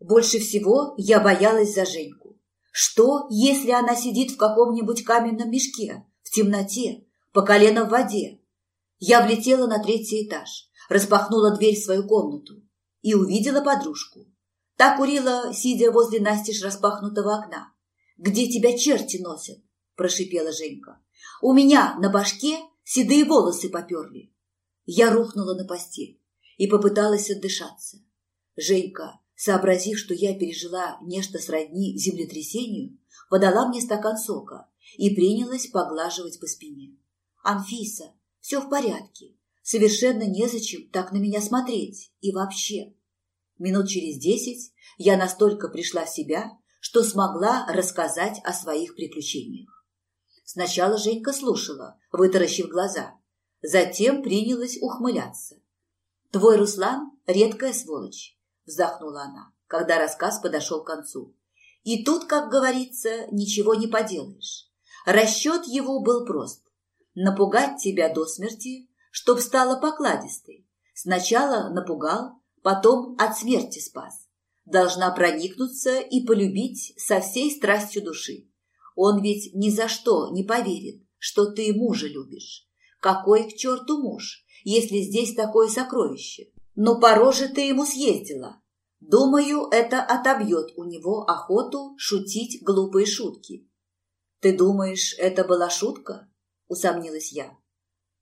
Больше всего я боялась за Женьку. Что, если она сидит в каком-нибудь каменном мешке, в темноте, по колено в воде? Я влетела на третий этаж, распахнула дверь в свою комнату и увидела подружку. Та курила, сидя возле настежь распахнутого окна. «Где тебя черти носят?» – прошипела Женька. «У меня на башке седые волосы поперли». Я рухнула на постель и попыталась отдышаться. Женька, сообразив, что я пережила нечто сродни землетрясению, подала мне стакан сока и принялась поглаживать по спине. «Анфиса, все в порядке. Совершенно незачем так на меня смотреть. И вообще...» Минут через десять я настолько пришла в себя, что смогла рассказать о своих приключениях. Сначала Женька слушала, вытаращив глаза. Затем принялась ухмыляться. «Твой Руслан – редкая сволочь», – вздохнула она, когда рассказ подошел к концу. «И тут, как говорится, ничего не поделаешь. Расчет его был прост – напугать тебя до смерти, чтоб стала покладистой. Сначала напугал, потом от смерти спас должна проникнуться и полюбить со всей страстью души. Он ведь ни за что не поверит, что ты мужа любишь. Какой к черту муж, если здесь такое сокровище? Но по роже ты ему съездила. Думаю, это отобьет у него охоту шутить глупые шутки. Ты думаешь, это была шутка? Усомнилась я.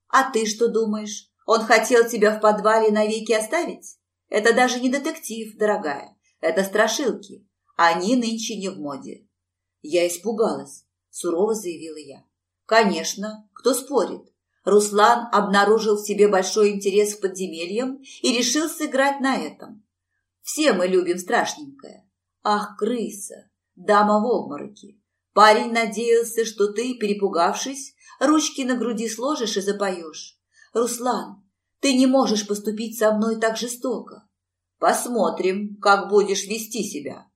А ты что думаешь? Он хотел тебя в подвале навеки оставить? Это даже не детектив, дорогая. Это страшилки. Они нынче не в моде. Я испугалась, сурово заявила я. Конечно, кто спорит? Руслан обнаружил в себе большой интерес к подземельям и решил сыграть на этом. Все мы любим страшненькое. Ах, крыса, дама в обмороке. Парень надеялся, что ты, перепугавшись, ручки на груди сложишь и запоешь. Руслан, ты не можешь поступить со мной так жестоко. Посмотрим, как будешь вести себя.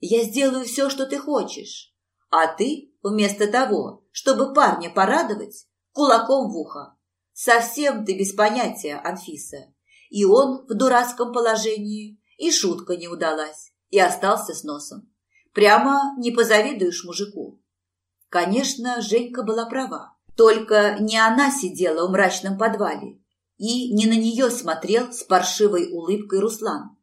Я сделаю все, что ты хочешь. А ты, вместо того, чтобы парня порадовать, кулаком в ухо. Совсем ты без понятия, Анфиса. И он в дурацком положении, и шутка не удалась, и остался с носом. Прямо не позавидуешь мужику. Конечно, Женька была права. Только не она сидела в мрачном подвале, и не на нее смотрел с паршивой улыбкой Руслан.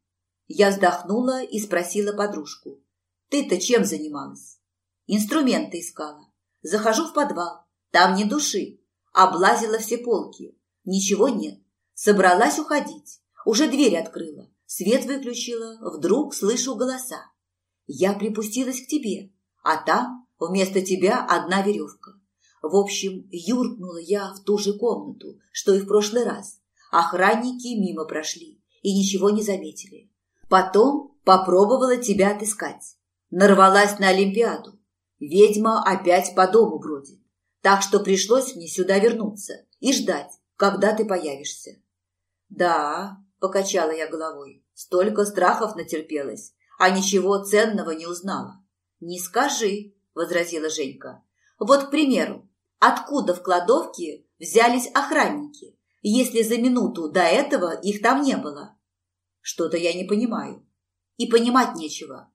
Я вздохнула и спросила подружку. «Ты-то чем занималась?» «Инструменты искала. Захожу в подвал. Там ни души. Облазила все полки. Ничего нет. Собралась уходить. Уже дверь открыла. Свет выключила. Вдруг слышу голоса. Я припустилась к тебе. А там вместо тебя одна веревка. В общем, юркнула я в ту же комнату, что и в прошлый раз. Охранники мимо прошли и ничего не заметили. Потом попробовала тебя отыскать. Нарвалась на Олимпиаду. Ведьма опять по дому бродит. Так что пришлось мне сюда вернуться и ждать, когда ты появишься. Да, покачала я головой, столько страхов натерпелась, а ничего ценного не узнала. Не скажи, возразила Женька. Вот, к примеру, Откуда в кладовке взялись охранники, если за минуту до этого их там не было? Что-то я не понимаю. И понимать нечего.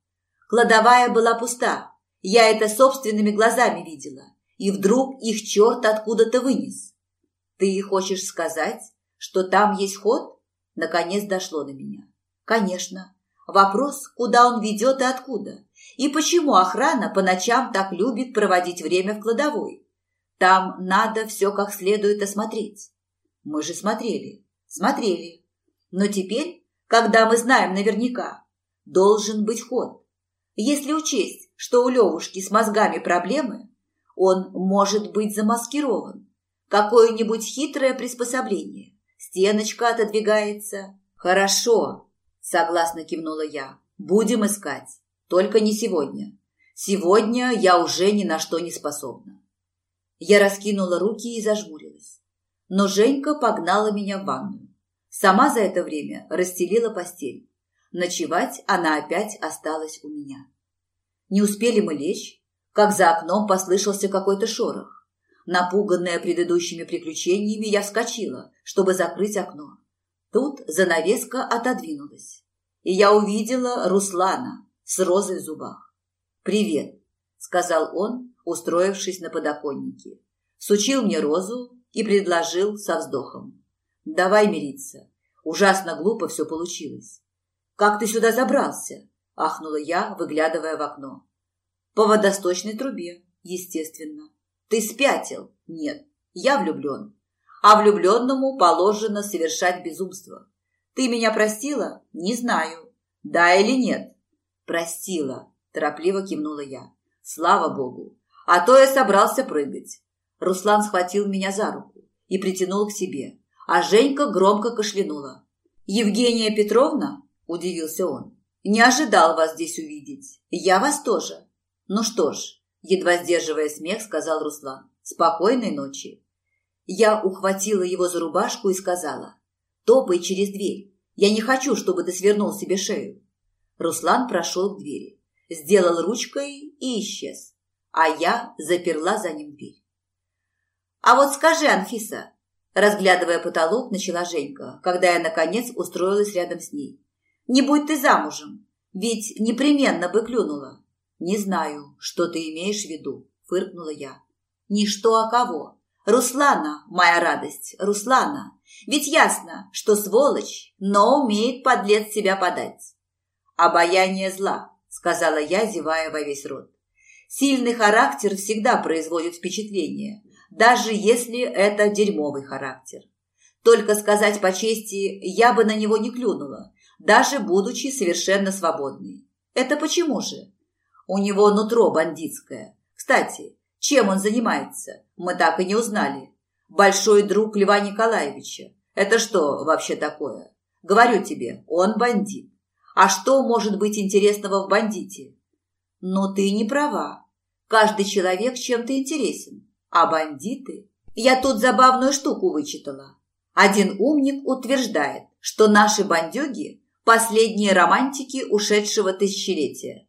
Кладовая была пуста. Я это собственными глазами видела. И вдруг их черт откуда-то вынес. Ты хочешь сказать, что там есть ход? Наконец дошло до меня. Конечно. Вопрос, куда он ведет и откуда. И почему охрана по ночам так любит проводить время в кладовой? Там надо все как следует осмотреть. Мы же смотрели, смотрели. Но теперь, когда мы знаем наверняка, должен быть ход. Если учесть, что у Левушки с мозгами проблемы, он может быть замаскирован. Какое-нибудь хитрое приспособление. Стеночка отодвигается. Хорошо, согласно кивнула я. Будем искать. Только не сегодня. Сегодня я уже ни на что не способна. Я раскинула руки и зажмурилась. Но Женька погнала меня в ванную. Сама за это время расстелила постель. Ночевать она опять осталась у меня. Не успели мы лечь, как за окном послышался какой-то шорох. Напуганная предыдущими приключениями, я вскочила, чтобы закрыть окно. Тут занавеска отодвинулась, и я увидела Руслана с розой в зубах. «Привет», – сказал он, устроившись на подоконнике. Сучил мне розу и предложил со вздохом. «Давай мириться. Ужасно глупо все получилось». «Как ты сюда забрался?» – ахнула я, выглядывая в окно. «По водосточной трубе, естественно». «Ты спятил?» «Нет, я влюблен. А влюбленному положено совершать безумство. Ты меня простила? Не знаю. Да или нет?» «Простила», – торопливо кивнула я. «Слава Богу. А то я собрался прыгать». Руслан схватил меня за руку и притянул к себе, а Женька громко кашлянула. «Евгения Петровна?» – удивился он. «Не ожидал вас здесь увидеть. Я вас тоже». «Ну что ж», – едва сдерживая смех, сказал Руслан. «Спокойной ночи». Я ухватила его за рубашку и сказала. «Топай через дверь. Я не хочу, чтобы ты свернул себе шею». Руслан прошел к двери, сделал ручкой и исчез, а я заперла за ним дверь. «А вот скажи, Анфиса, Разглядывая потолок, начала Женька, когда я, наконец, устроилась рядом с ней. «Не будь ты замужем, ведь непременно бы клюнула». «Не знаю, что ты имеешь в виду», – фыркнула я. «Ничто, а кого? Руслана, моя радость, Руслана. Ведь ясно, что сволочь, но умеет подлец себя подать». «Обаяние зла», – сказала я, зевая во весь рот. «Сильный характер всегда производит впечатление, даже если это дерьмовый характер. Только сказать по чести, я бы на него не клюнула, даже будучи совершенно свободной. Это почему же? У него нутро бандитское. Кстати, чем он занимается, мы так и не узнали. Большой друг Льва Николаевича. Это что вообще такое? Говорю тебе, он бандит. А что может быть интересного в бандите? Но ты не права. Каждый человек чем-то интересен. А бандиты? Я тут забавную штуку вычитала. Один умник утверждает, что наши бандюги – последние романтики ушедшего тысячелетия.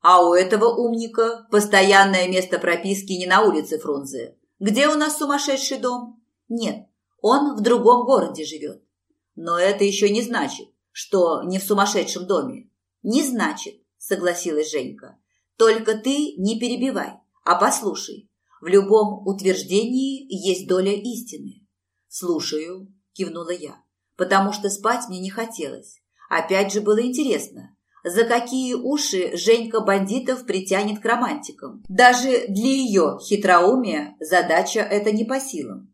А у этого умника постоянное место прописки не на улице Фрунзе. Где у нас сумасшедший дом? Нет, он в другом городе живет. Но это еще не значит, что не в сумасшедшем доме. Не значит, согласилась Женька. Только ты не перебивай, а послушай. В любом утверждении есть доля истины. «Слушаю», – кивнула я, потому что спать мне не хотелось. Опять же было интересно, за какие уши Женька бандитов притянет к романтикам. Даже для ее хитроумия задача это не по силам.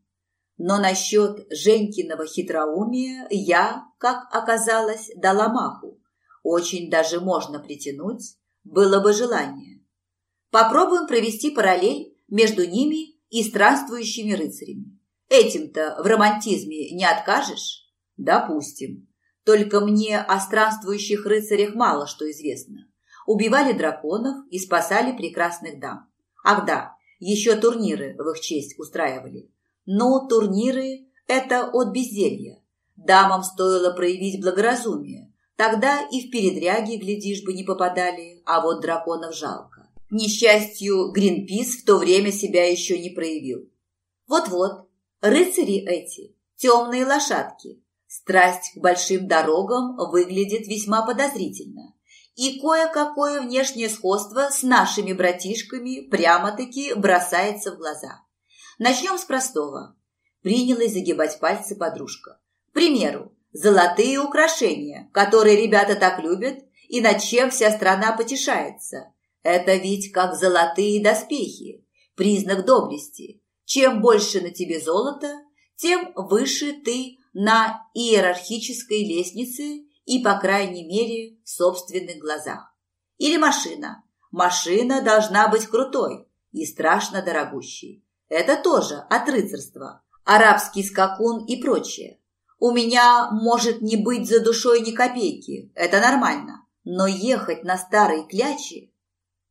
Но насчет Женькиного хитроумия я, как оказалось, дала маху. Очень даже можно притянуть, было бы желание. Попробуем провести параллель между ними и странствующими рыцарями. Этим-то в романтизме не откажешь? Допустим. Только мне о странствующих рыцарях мало что известно. Убивали драконов и спасали прекрасных дам. Ах да, еще турниры в их честь устраивали. Но турниры – это от безделья. Дамам стоило проявить благоразумие. Тогда и в передряги, глядишь бы, не попадали, а вот драконов жалко. К несчастью, Гринпис в то время себя еще не проявил. Вот-вот, рыцари эти, темные лошадки. Страсть к большим дорогам выглядит весьма подозрительно. И кое-какое внешнее сходство с нашими братишками прямо-таки бросается в глаза. Начнем с простого. Принялась загибать пальцы подружка. К примеру, золотые украшения, которые ребята так любят и над чем вся страна потешается. Это ведь как золотые доспехи, признак доблести. Чем больше на тебе золота, тем выше ты на иерархической лестнице и, по крайней мере, в собственных глазах. Или машина. Машина должна быть крутой и страшно дорогущей. Это тоже от рыцарства. Арабский скакун и прочее. У меня может не быть за душой ни копейки, это нормально. Но ехать на старой кляче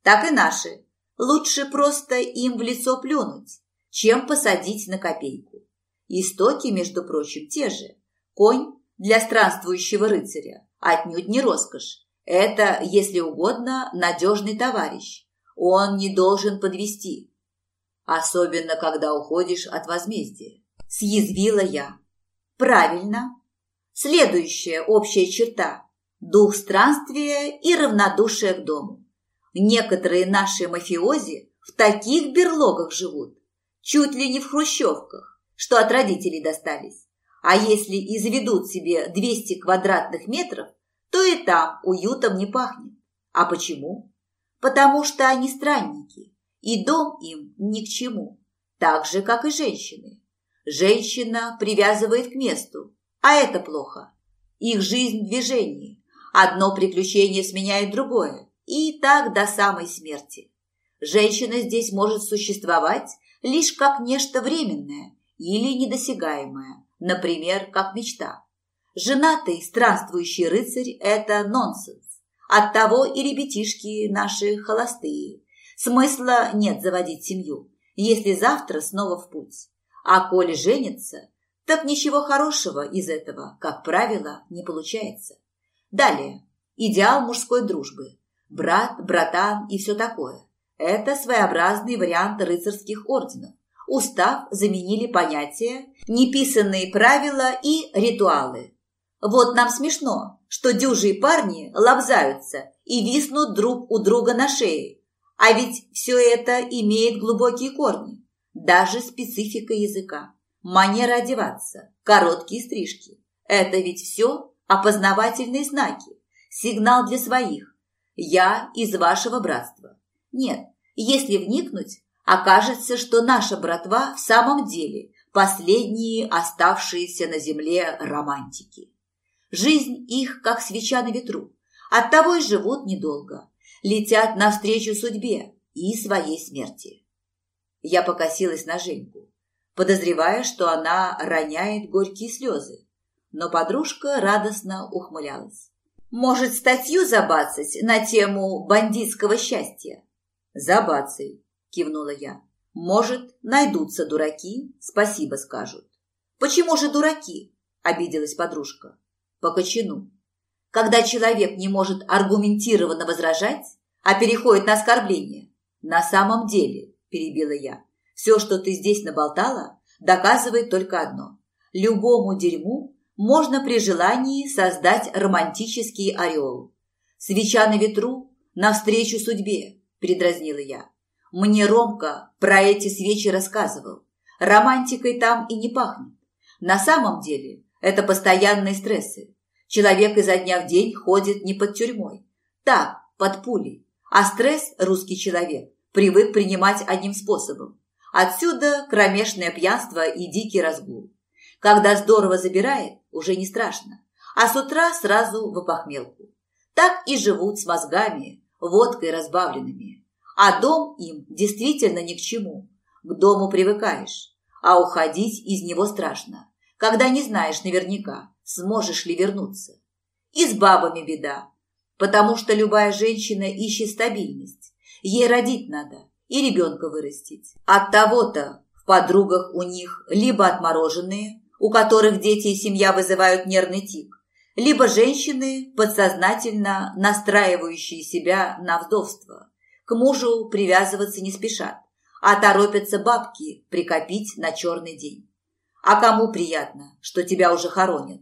так и наши. Лучше просто им в лицо плюнуть, чем посадить на копейку. Истоки, между прочим, те же. Конь для странствующего рыцаря отнюдь не роскошь. Это, если угодно, надежный товарищ. Он не должен подвести, особенно когда уходишь от возмездия. Съязвила я. Правильно. Следующая общая черта. дух странствия и равнодушие к дому. Некоторые наши мафиози в таких берлогах живут, чуть ли не в хрущевках, что от родителей достались. А если и заведут себе 200 квадратных метров, то и там уютом не пахнет. А почему? Потому что они странники, и дом им ни к чему, так же, как и женщины. Женщина привязывает к месту, а это плохо. Их жизнь в движении. Одно приключение сменяет другое, и так до самой смерти. Женщина здесь может существовать лишь как нечто временное или недосягаемое, например, как мечта. Женатый странствующий рыцарь – это нонсенс. Оттого и ребятишки наши холостые. Смысла нет заводить семью, если завтра снова в путь. А коли женится, так ничего хорошего из этого, как правило, не получается. Далее. Идеал мужской дружбы. Брат, братан и все такое. Это своеобразный вариант рыцарских орденов. Устав заменили понятия, неписанные правила и ритуалы. Вот нам смешно, что дюжие парни лобзаются и виснут друг у друга на шее. А ведь все это имеет глубокие корни, даже специфика языка, манера одеваться, короткие стрижки. Это ведь все опознавательные знаки, сигнал для своих. Я из вашего братства. Нет, если вникнуть, окажется, что наша братва в самом деле последние оставшиеся на земле романтики. Жизнь их, как свеча на ветру. Оттого и живут недолго. Летят навстречу судьбе и своей смерти. Я покосилась на Женьку, подозревая, что она роняет горькие слезы. Но подружка радостно ухмылялась. «Может, статью забацать на тему бандитского счастья?» «Забацай», – кивнула я. «Может, найдутся дураки, спасибо скажут». «Почему же дураки?» – обиделась подружка по кочану. Когда человек не может аргументированно возражать, а переходит на оскорбление. На самом деле, перебила я, все, что ты здесь наболтала, доказывает только одно. Любому дерьму можно при желании создать романтический ореол. Свеча на ветру, навстречу судьбе, передразнила я. Мне Ромка про эти свечи рассказывал. Романтикой там и не пахнет. На самом деле это постоянные стрессы. Человек изо дня в день ходит не под тюрьмой. Так, под пулей. А стресс русский человек привык принимать одним способом. Отсюда кромешное пьянство и дикий разгул. Когда здорово забирает, уже не страшно. А с утра сразу в опохмелку. Так и живут с мозгами, водкой разбавленными. А дом им действительно ни к чему. К дому привыкаешь, а уходить из него страшно, когда не знаешь наверняка, сможешь ли вернуться. И с бабами беда, потому что любая женщина ищет стабильность. Ей родить надо и ребенка вырастить. От того-то в подругах у них либо отмороженные, у которых дети и семья вызывают нервный тик, либо женщины, подсознательно настраивающие себя на вдовство. К мужу привязываться не спешат, а торопятся бабки прикопить на черный день. А кому приятно, что тебя уже хоронят?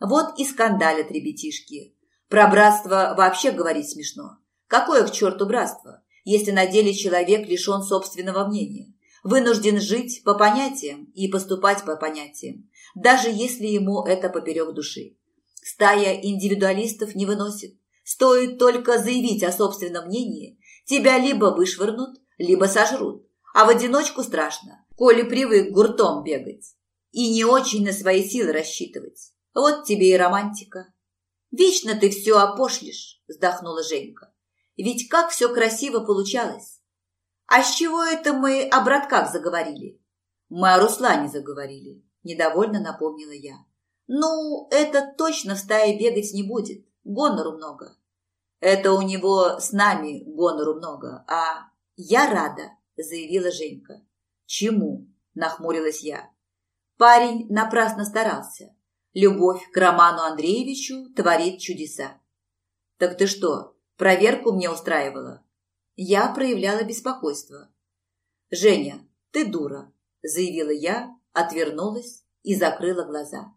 Вот и скандалят ребятишки. Про братство вообще говорить смешно. Какое к черту братство, если на деле человек лишен собственного мнения? Вынужден жить по понятиям и поступать по понятиям, даже если ему это поперек души. Стая индивидуалистов не выносит. Стоит только заявить о собственном мнении, тебя либо вышвырнут, либо сожрут. А в одиночку страшно, коли привык гуртом бегать. И не очень на свои силы рассчитывать. Вот тебе и романтика. Вечно ты все опошлишь, вздохнула Женька. Ведь как все красиво получалось. А с чего это мы о братках заговорили? Мы о Руслане заговорили, недовольно напомнила я. Ну, это точно в стае бегать не будет. Гонору много. Это у него с нами гонору много, а я рада, заявила Женька. Чему? Нахмурилась я. Парень напрасно старался. Любовь к Роману Андреевичу творит чудеса. Так ты что, проверку мне устраивала? Я проявляла беспокойство. Женя, ты дура, заявила я, отвернулась и закрыла глаза.